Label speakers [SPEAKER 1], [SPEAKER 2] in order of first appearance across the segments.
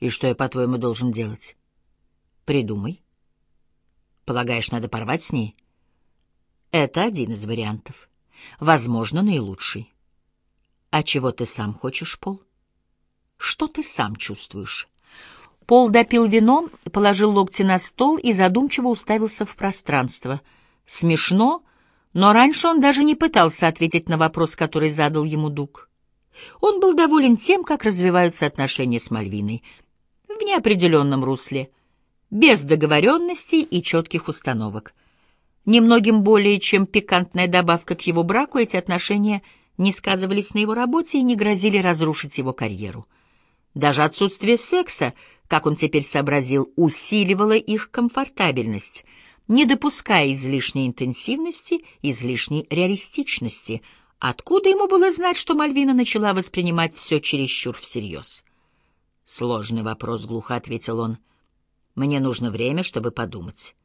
[SPEAKER 1] И что я, по-твоему, должен делать? Придумай. Полагаешь, надо порвать с ней? Это один из вариантов. Возможно, наилучший. А чего ты сам хочешь, Пол? Что ты сам чувствуешь? Пол допил вино, положил локти на стол и задумчиво уставился в пространство. Смешно, но раньше он даже не пытался ответить на вопрос, который задал ему Дуг. Он был доволен тем, как развиваются отношения с Мальвиной. В неопределенном русле, без договоренностей и четких установок. Немногим более чем пикантная добавка к его браку эти отношения не сказывались на его работе и не грозили разрушить его карьеру. Даже отсутствие секса — как он теперь сообразил, усиливало их комфортабельность, не допуская излишней интенсивности, излишней реалистичности. Откуда ему было знать, что Мальвина начала воспринимать все чересчур всерьез? «Сложный вопрос», — глухо ответил он. «Мне нужно время, чтобы подумать».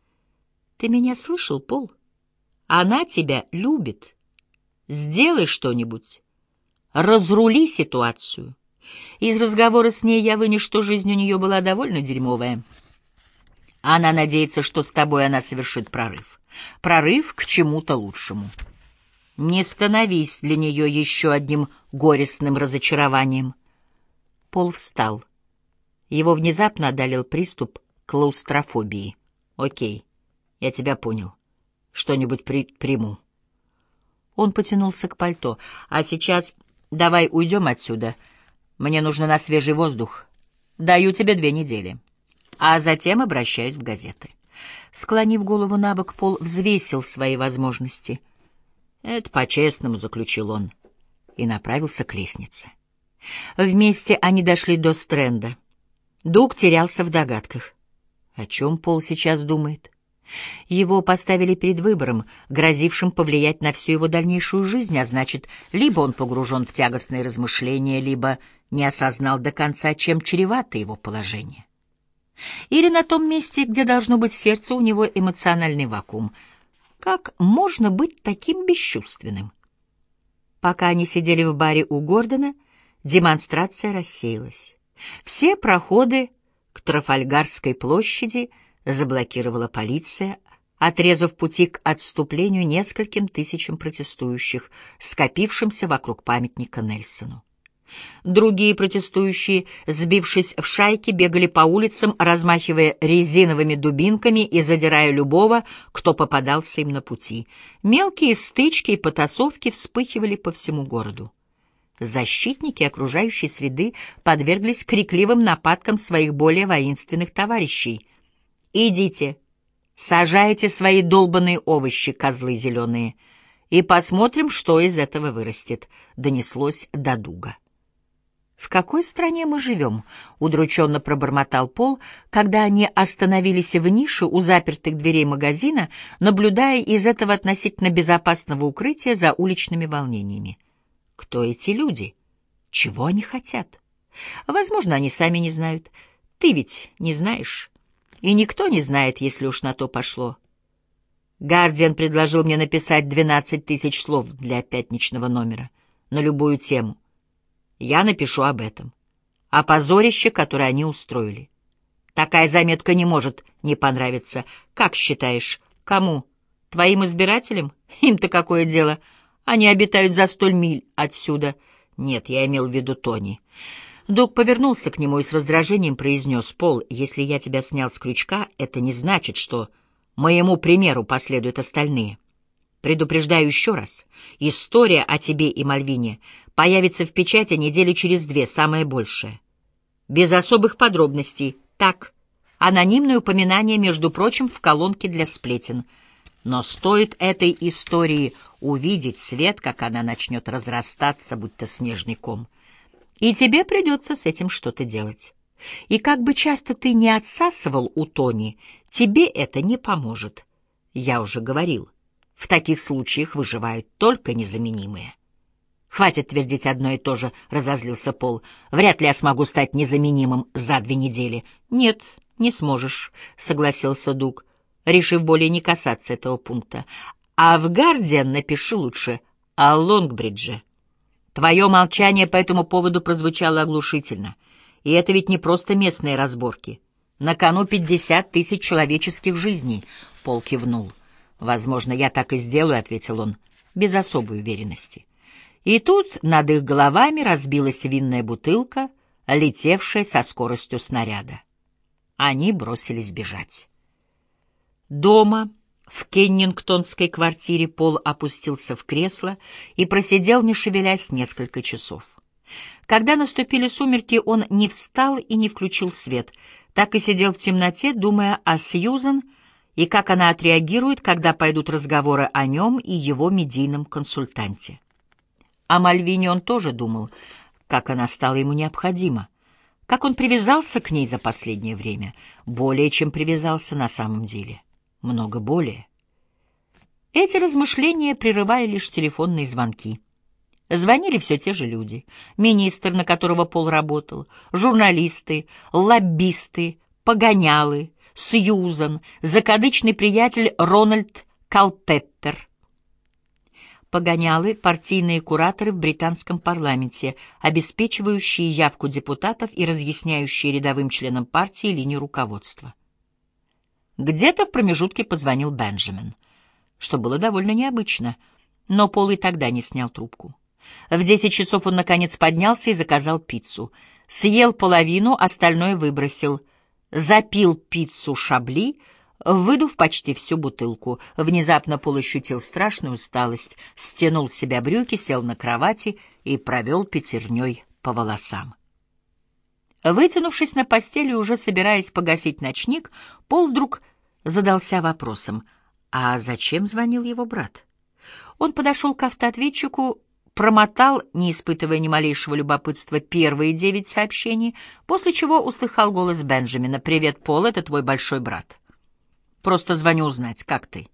[SPEAKER 1] «Ты меня слышал, Пол? Она тебя любит. Сделай что-нибудь. Разрули ситуацию». Из разговора с ней я вынес, что жизнь у нее была довольно дерьмовая. Она надеется, что с тобой она совершит прорыв. Прорыв к чему-то лучшему. Не становись для нее еще одним горестным разочарованием. Пол встал. Его внезапно одолел приступ клаустрофобии. Окей, я тебя понял. Что-нибудь при приму. Он потянулся к пальто. А сейчас давай уйдем отсюда — мне нужно на свежий воздух. Даю тебе две недели. А затем обращаюсь в газеты. Склонив голову на бок, Пол взвесил свои возможности. «Это по-честному», — заключил он, и направился к лестнице. Вместе они дошли до стренда. Дуг терялся в догадках. О чем Пол сейчас думает? Его поставили перед выбором, грозившим повлиять на всю его дальнейшую жизнь, а значит, либо он погружен в тягостные размышления, либо не осознал до конца, чем чревато его положение. Или на том месте, где должно быть сердце, у него эмоциональный вакуум. Как можно быть таким бесчувственным? Пока они сидели в баре у Гордона, демонстрация рассеялась. Все проходы к Трафальгарской площади заблокировала полиция, отрезав пути к отступлению нескольким тысячам протестующих, скопившимся вокруг памятника Нельсону. Другие протестующие, сбившись в шайки, бегали по улицам, размахивая резиновыми дубинками и задирая любого, кто попадался им на пути. Мелкие стычки и потасовки вспыхивали по всему городу. Защитники окружающей среды подверглись крикливым нападкам своих более воинственных товарищей. «Идите, сажайте свои долбанные овощи, козлы зеленые, и посмотрим, что из этого вырастет», — донеслось до дуга. «В какой стране мы живем?» — удрученно пробормотал Пол, когда они остановились в нише у запертых дверей магазина, наблюдая из этого относительно безопасного укрытия за уличными волнениями. «Кто эти люди? Чего они хотят? Возможно, они сами не знают. Ты ведь не знаешь. И никто не знает, если уж на то пошло». Гардиан предложил мне написать двенадцать тысяч слов для пятничного номера на любую тему. Я напишу об этом. О позорище, которое они устроили. Такая заметка не может не понравиться. Как считаешь, кому? Твоим избирателям? Им-то какое дело? Они обитают за столь миль отсюда. Нет, я имел в виду Тони. Дуг повернулся к нему и с раздражением произнес, «Пол, если я тебя снял с крючка, это не значит, что моему примеру последуют остальные. Предупреждаю еще раз, история о тебе и Мальвине появится в печати недели через две, самое большее. Без особых подробностей. Так, анонимное упоминание, между прочим, в колонке для сплетен. Но стоит этой истории увидеть свет, как она начнет разрастаться, будто снежный ком. И тебе придется с этим что-то делать. И как бы часто ты не отсасывал у Тони, тебе это не поможет. Я уже говорил. В таких случаях выживают только незаменимые. «Хватит твердить одно и то же», — разозлился Пол. «Вряд ли я смогу стать незаменимым за две недели». «Нет, не сможешь», — согласился Дуг, решив более не касаться этого пункта. «А в «Гардиан» напиши лучше о Лонгбридже». Твое молчание по этому поводу прозвучало оглушительно. И это ведь не просто местные разборки. На кону пятьдесят тысяч человеческих жизней. Пол кивнул. «Возможно, я так и сделаю», — ответил он, без особой уверенности. И тут над их головами разбилась винная бутылка, летевшая со скоростью снаряда. Они бросились бежать. Дома, в кеннингтонской квартире, Пол опустился в кресло и просидел, не шевелясь, несколько часов. Когда наступили сумерки, он не встал и не включил свет, так и сидел в темноте, думая о Сьюзен и как она отреагирует, когда пойдут разговоры о нем и его медийном консультанте. О Мальвине он тоже думал, как она стала ему необходима, как он привязался к ней за последнее время, более чем привязался на самом деле, много более. Эти размышления прерывали лишь телефонные звонки. Звонили все те же люди. Министр, на которого Пол работал, журналисты, лоббисты, погонялы, Сьюзан, закадычный приятель Рональд Калпеппер. Погонялы — партийные кураторы в британском парламенте, обеспечивающие явку депутатов и разъясняющие рядовым членам партии линию руководства. Где-то в промежутке позвонил Бенджамин, что было довольно необычно, но Пол и тогда не снял трубку. В десять часов он, наконец, поднялся и заказал пиццу. Съел половину, остальное выбросил. Запил пиццу шабли, выдув почти всю бутылку. Внезапно Пол ощутил страшную усталость, стянул с себя брюки, сел на кровати и провел пятерней по волосам. Вытянувшись на постели, уже собираясь погасить ночник, Пол вдруг задался вопросом, а зачем звонил его брат? Он подошел к автоответчику промотал, не испытывая ни малейшего любопытства, первые девять сообщений, после чего услыхал голос Бенджамина. «Привет, Пол, это твой большой брат. Просто звоню узнать, как ты.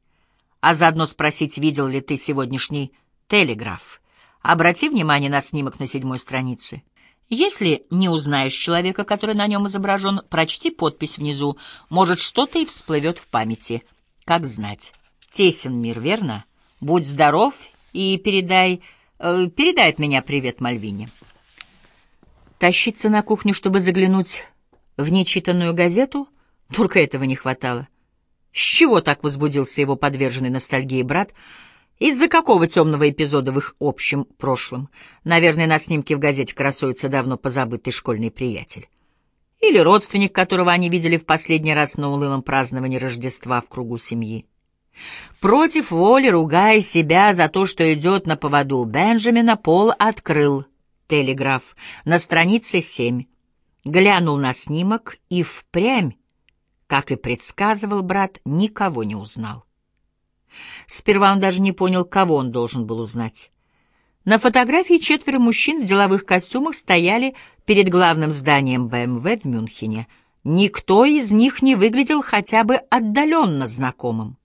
[SPEAKER 1] А заодно спросить, видел ли ты сегодняшний телеграф. Обрати внимание на снимок на седьмой странице. Если не узнаешь человека, который на нем изображен, прочти подпись внизу. Может, что-то и всплывет в памяти. Как знать. Тесен мир, верно? Будь здоров и передай Э, передает меня привет Мальвине. Тащиться на кухню, чтобы заглянуть в нечитанную газету, только этого не хватало. С чего так возбудился его подверженный ностальгии брат? Из-за какого темного эпизода в их общем прошлом? Наверное, на снимке в газете красуется давно позабытый школьный приятель. Или родственник, которого они видели в последний раз на улылом праздновании Рождества в кругу семьи. Против воли, ругая себя за то, что идет на поводу Бенджамина, Пол открыл телеграф на странице семь, глянул на снимок и впрямь, как и предсказывал брат, никого не узнал. Сперва он даже не понял, кого он должен был узнать. На фотографии четверо мужчин в деловых костюмах стояли перед главным зданием БМВ в Мюнхене. Никто из них не выглядел хотя бы отдаленно знакомым.